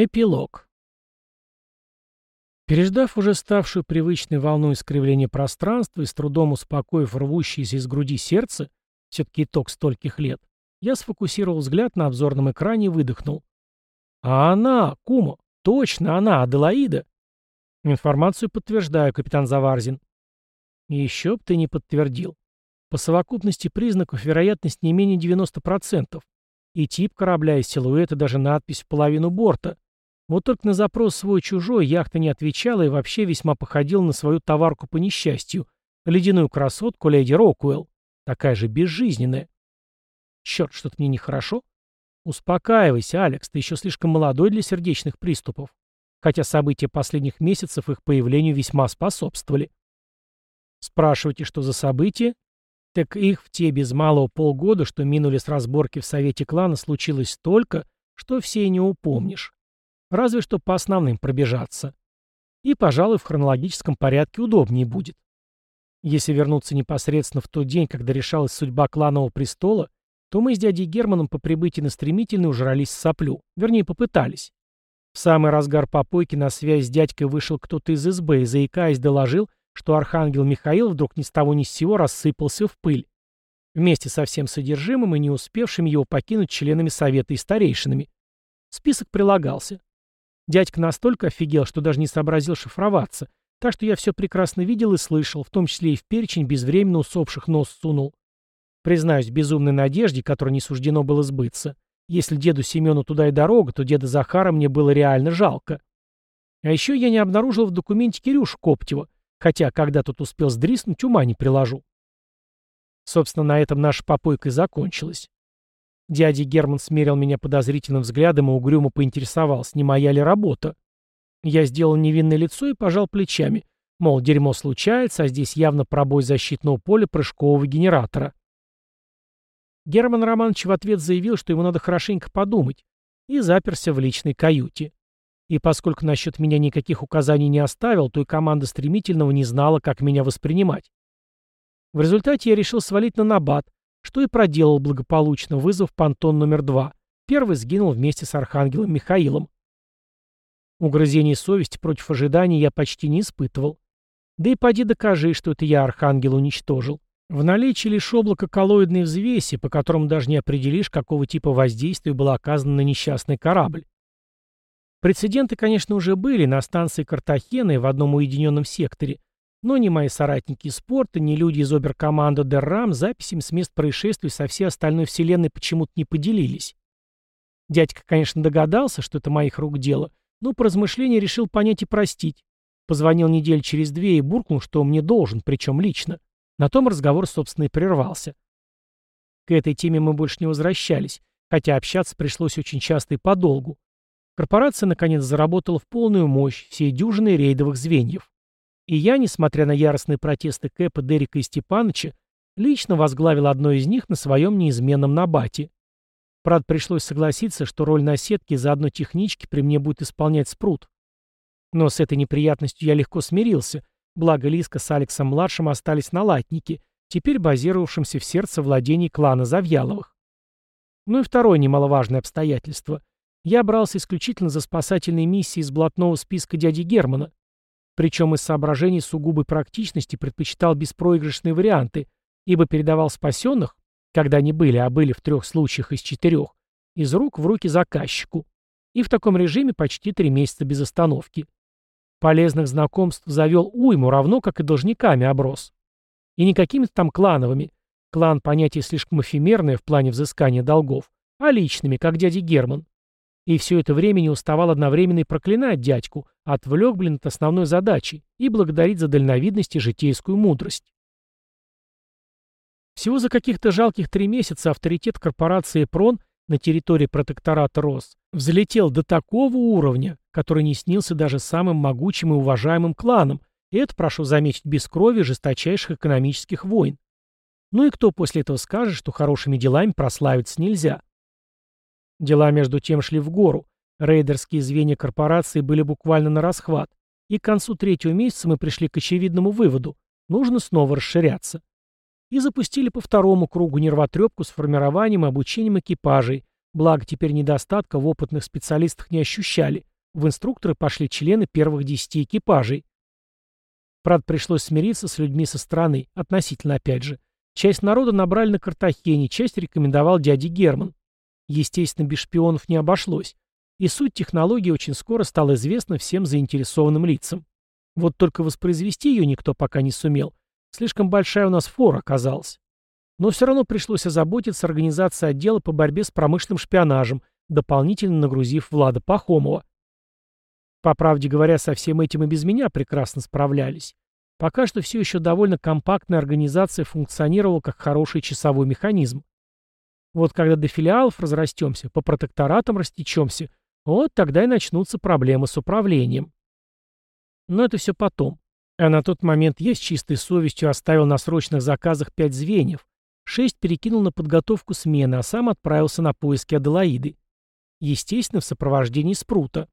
Эпилог. Переждав уже ставшую привычной волну искривления пространства и с трудом успокоив рвущееся из груди сердце, все-таки итог стольких лет, я сфокусировал взгляд на обзорном экране и выдохнул. «А она, Кума, точно она, Аделаида!» «Информацию подтверждаю, капитан Заварзин». «Еще б ты не подтвердил. По совокупности признаков вероятность не менее 90%. И тип корабля, и силуэт, и даже надпись в половину борта. Вот только на запрос свой-чужой яхта не отвечала и вообще весьма походила на свою товарку по несчастью, ледяную красотку леди Рокуэлл, такая же безжизненная. Черт, что-то мне нехорошо. Успокаивайся, Алекс, ты еще слишком молодой для сердечных приступов. Хотя события последних месяцев их появлению весьма способствовали. Спрашивайте, что за события? Так их в те без малого полгода, что минули с разборки в Совете клана, случилось столько, что все и не упомнишь. Разве что по основным пробежаться. И, пожалуй, в хронологическом порядке удобнее будет. Если вернуться непосредственно в тот день, когда решалась судьба кланового престола, то мы с дядей Германом по прибытии на стремительный ужрались с соплю. Вернее, попытались. В самый разгар попойки на связь с дядькой вышел кто-то из СБ и, заикаясь, доложил, что архангел Михаил вдруг ни с того ни с сего рассыпался в пыль. Вместе со всем содержимым и не успевшими его покинуть членами совета и старейшинами. Список прилагался. Дядька настолько офигел, что даже не сообразил шифроваться, так что я все прекрасно видел и слышал, в том числе и в перечень безвременно усопших нос сунул. Признаюсь, безумной надежде, которой не суждено было сбыться. Если деду Семену туда и дорога, то деда Захара мне было реально жалко. А еще я не обнаружил в документе Кирюш Коптева, Хотя, когда тут успел сдриснуть, ума не приложу. Собственно, на этом наша попойка и закончилась. Дядя Герман смерил меня подозрительным взглядом и угрюмо поинтересовался, не моя ли работа. Я сделал невинное лицо и пожал плечами. Мол, дерьмо случается, а здесь явно пробой защитного поля прыжкового генератора. Герман Романович в ответ заявил, что ему надо хорошенько подумать, и заперся в личной каюте. И поскольку насчет меня никаких указаний не оставил, то и команда стремительного не знала, как меня воспринимать. В результате я решил свалить на набат, что и проделал благополучно, вызвав понтон номер два. Первый сгинул вместе с архангелом Михаилом. Угрызений совести против ожиданий я почти не испытывал. Да и поди докажи, что это я архангел уничтожил. В наличии лишь облако коллоидной взвеси, по которому даже не определишь, какого типа воздействия было оказано на несчастный корабль. Прецеденты, конечно, уже были на станции Картахена и в одном уединенном секторе, но ни мои соратники спорта, ни люди из оберкоманды Деррам записями с мест происшествий со всей остальной вселенной почему-то не поделились. Дядька, конечно, догадался, что это моих рук дело, но по размышлению решил понять и простить. Позвонил неделю через две и буркнул, что мне должен, причем лично. На том разговор, собственно, и прервался. К этой теме мы больше не возвращались, хотя общаться пришлось очень часто и подолгу. Корпорация, наконец, заработала в полную мощь всей дюжины рейдовых звеньев. И я, несмотря на яростные протесты Кэпа, Дерека и Степаныча, лично возглавил одно из них на своем неизменном набате. Правда, пришлось согласиться, что роль наседки за одной технички при мне будет исполнять спрут. Но с этой неприятностью я легко смирился, благо Лиска с Алексом-младшим остались на латнике, теперь базировавшимся в сердце владений клана Завьяловых. Ну и второе немаловажное обстоятельство. Я брался исключительно за спасательные миссии из блатного списка дяди Германа. Причем из соображений сугубой практичности предпочитал беспроигрышные варианты, ибо передавал спасенных, когда они были, а были в трех случаях из четырех, из рук в руки заказчику. И в таком режиме почти три месяца без остановки. Полезных знакомств завел уйму, равно как и должниками оброс. И не какими-то там клановыми. Клан – понятие слишком эфемерное в плане взыскания долгов, а личными, как дядя Герман. И все это время не уставал одновременно и проклинать дядьку, отвлек, блин, от основной задачи и благодарить за дальновидность и житейскую мудрость. Всего за каких-то жалких три месяца авторитет корпорации «Прон» на территории протектората РОС взлетел до такого уровня, который не снился даже самым могучим и уважаемым кланам, и это, прошу заметить, без крови жесточайших экономических войн. Ну и кто после этого скажет, что хорошими делами прославиться нельзя? Дела между тем шли в гору. Рейдерские звенья корпорации были буквально на расхват. И к концу третьего месяца мы пришли к очевидному выводу. Нужно снова расширяться. И запустили по второму кругу нервотрепку с формированием и обучением экипажей, благо теперь недостатка в опытных специалистах не ощущали, В инструкторы пошли члены первых десяти экипажей. Правда, пришлось смириться с людьми со стороны, относительно опять же. Часть народа набрали на Картахене, часть рекомендовал дядя Герман. Естественно, без шпионов не обошлось. И суть технологии очень скоро стала известна всем заинтересованным лицам. Вот только воспроизвести ее никто пока не сумел. Слишком большая у нас фора оказалась. Но все равно пришлось озаботиться организацией отдела по борьбе с промышленным шпионажем, дополнительно нагрузив Влада Пахомова. По правде говоря, со всем этим и без меня прекрасно справлялись. Пока что все еще довольно компактная организация функционировала как хороший часовой механизм. Вот когда до филиалов разрастемся, по протекторатам растечемся, вот тогда и начнутся проблемы с управлением. Но это все потом. А на тот момент я с чистой совестью оставил на срочных заказах пять звеньев, шесть перекинул на подготовку смены, а сам отправился на поиски Аделаиды. Естественно, в сопровождении Спрута.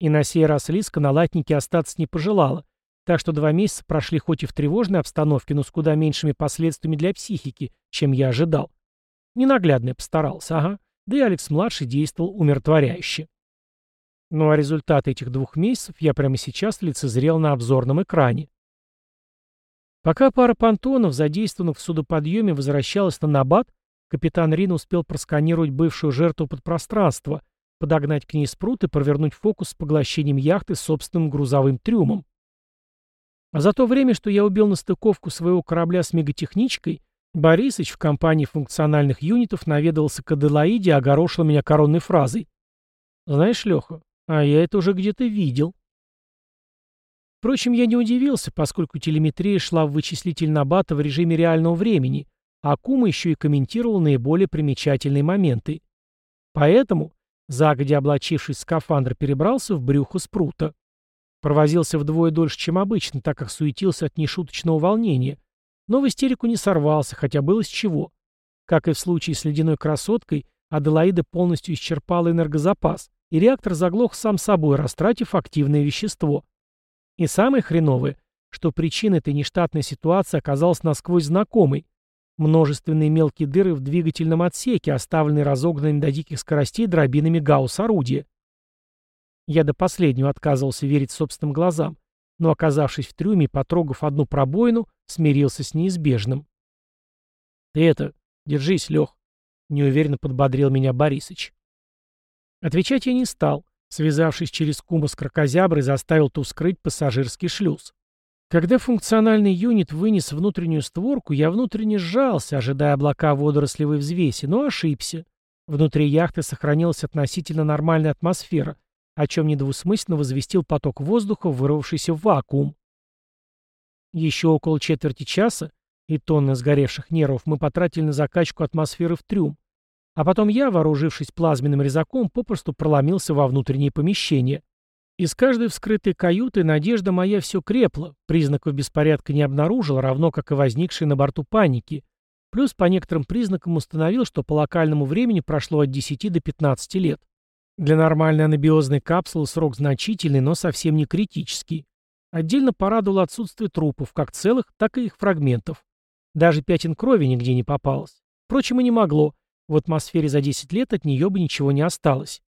И на сей раз Лиска на латнике остаться не пожелала, так что два месяца прошли хоть и в тревожной обстановке, но с куда меньшими последствиями для психики, чем я ожидал. Ненаглядно я постарался, ага. Да и Алекс-младший действовал умиротворяюще. Ну а результаты этих двух месяцев я прямо сейчас лицезрел на обзорном экране. Пока пара понтонов, задействованных в судоподъеме, возвращалась на Набат, капитан Рин успел просканировать бывшую жертву подпространства, подогнать к ней спрут и провернуть фокус с поглощением яхты собственным грузовым трюмом. А за то время, что я убил на стыковку своего корабля с мегатехничкой, Борисыч в компании функциональных юнитов наведался к Аделаиде и огорошил меня коронной фразой. «Знаешь, Леха, а я это уже где-то видел». Впрочем, я не удивился, поскольку телеметрия шла в вычислитель Набата в режиме реального времени, а Кума еще и комментировал наиболее примечательные моменты. Поэтому, загодя облачившись в скафандр, перебрался в брюхо спрута. Провозился вдвое дольше, чем обычно, так как суетился от нешуточного волнения, но в истерику не сорвался, хотя было с чего. Как и в случае с ледяной красоткой, Аделаида полностью исчерпала энергозапас, и реактор заглох сам собой, растратив активное вещество. И самое хреновое, что причина этой нештатной ситуации оказалась насквозь знакомой. Множественные мелкие дыры в двигательном отсеке, оставленные разогнанными до диких скоростей дробинами гаусс-орудия. Я до последнего отказывался верить собственным глазам, но, оказавшись в трюме потрогав одну пробоину, смирился с неизбежным. «Ты это, держись, Лех», — неуверенно подбодрил меня Борисыч. Отвечать я не стал, связавшись через кума с крокозяброй, заставил ту скрыть пассажирский шлюз. Когда функциональный юнит вынес внутреннюю створку, я внутренне сжался, ожидая облака водорослевой взвеси, но ошибся. Внутри яхты сохранилась относительно нормальная атмосфера, о чем недвусмысленно возвестил поток воздуха, вырвавшийся в вакуум. Еще около четверти часа и тонны сгоревших нервов мы потратили на закачку атмосферы в трюм, а потом я, вооружившись плазменным резаком, попросту проломился во внутренние помещения. Из каждой вскрытой каюты надежда моя все крепла, признаков беспорядка не обнаружил, равно как и возникшей на борту паники. Плюс по некоторым признакам установил, что по локальному времени прошло от 10 до 15 лет. Для нормальной анабиозной капсулы срок значительный, но совсем не критический. Отдельно порадовало отсутствие трупов, как целых, так и их фрагментов. Даже пятен крови нигде не попалось. Впрочем, и не могло. В атмосфере за 10 лет от нее бы ничего не осталось.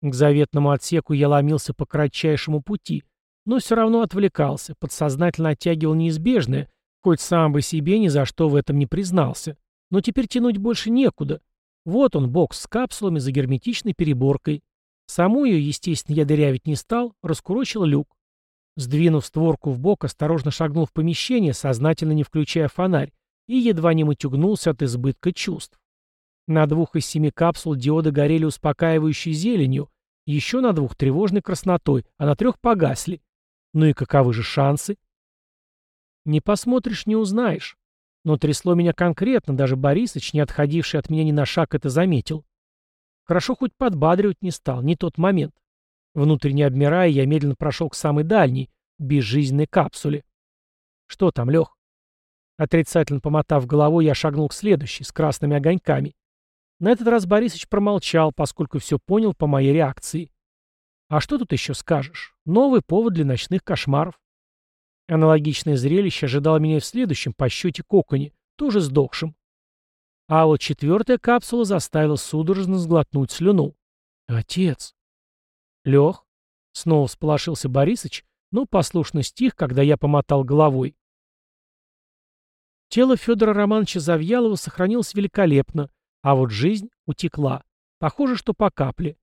К заветному отсеку я ломился по кратчайшему пути, но все равно отвлекался, подсознательно оттягивал неизбежное, хоть сам бы себе ни за что в этом не признался. Но теперь тянуть больше некуда. Вот он, бокс с капсулами за герметичной переборкой. Саму ее, естественно, я дырявить не стал, раскурочил люк. Сдвинув створку в бок, осторожно шагнул в помещение, сознательно не включая фонарь, и едва не матюгнулся от избытка чувств. На двух из семи капсул диоды горели успокаивающей зеленью, еще на двух тревожной краснотой, а на трех погасли. Ну и каковы же шансы? Не посмотришь, не узнаешь. Но трясло меня конкретно, даже Борисыч, не отходивший от меня ни на шаг, это заметил. Хорошо хоть подбадривать не стал, не тот момент. Внутренне обмирая, я медленно прошел к самой дальней, безжизненной капсуле. Что там, Лех? Отрицательно помотав головой, я шагнул к следующей, с красными огоньками. На этот раз Борисович промолчал, поскольку все понял по моей реакции. А что тут еще скажешь? Новый повод для ночных кошмаров. Аналогичное зрелище ожидало меня в следующем по счете коконе, тоже сдохшим. А вот четвертая капсула заставила судорожно сглотнуть слюну. Отец. Лех. Снова всполошился Борисыч, но послушно стих, когда я помотал головой. Тело Федора Романовича Завьялова сохранилось великолепно, а вот жизнь утекла. Похоже, что по капле.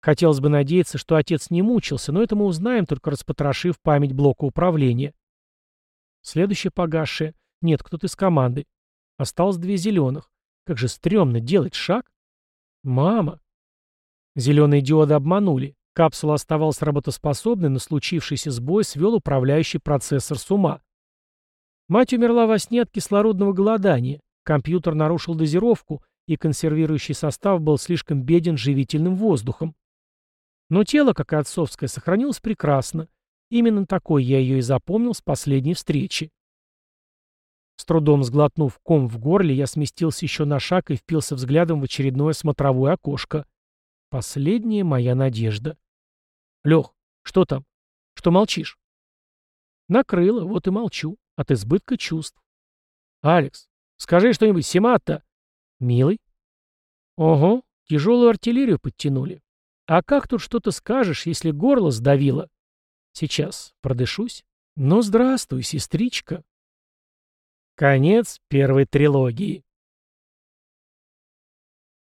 Хотелось бы надеяться, что отец не мучился, но это мы узнаем, только распотрошив память блока управления. Следующее погасшее. Нет, кто-то из команды. Осталось две зеленых. Как же стрёмно делать шаг. Мама. Зеленые диоды обманули. Капсула оставалась работоспособной, но случившийся сбой свел управляющий процессор с ума. Мать умерла во сне от кислородного голодания. Компьютер нарушил дозировку, и консервирующий состав был слишком беден живительным воздухом. Но тело, как и отцовское, сохранилось прекрасно. Именно такой я ее и запомнил с последней встречи. С трудом сглотнув ком в горле, я сместился еще на шаг и впился взглядом в очередное смотровое окошко. Последняя моя надежда. Лех, что там? Что молчишь? Накрыло, вот и молчу. От избытка чувств. Алекс, скажи что-нибудь, Симатта. Милый? Ого, тяжелую артиллерию подтянули. А как тут что-то скажешь, если горло сдавило? Сейчас продышусь. Ну, здравствуй, сестричка. Конец первой трилогии.